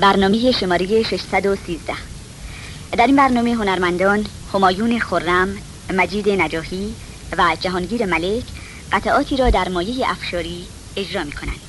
برنامه شماره 613 در این برنامه هنرمندان همایون خرم، مجید نجاهی و جهانگیر ملک قطعاتی را در مایه افشاری اجرا می کنند.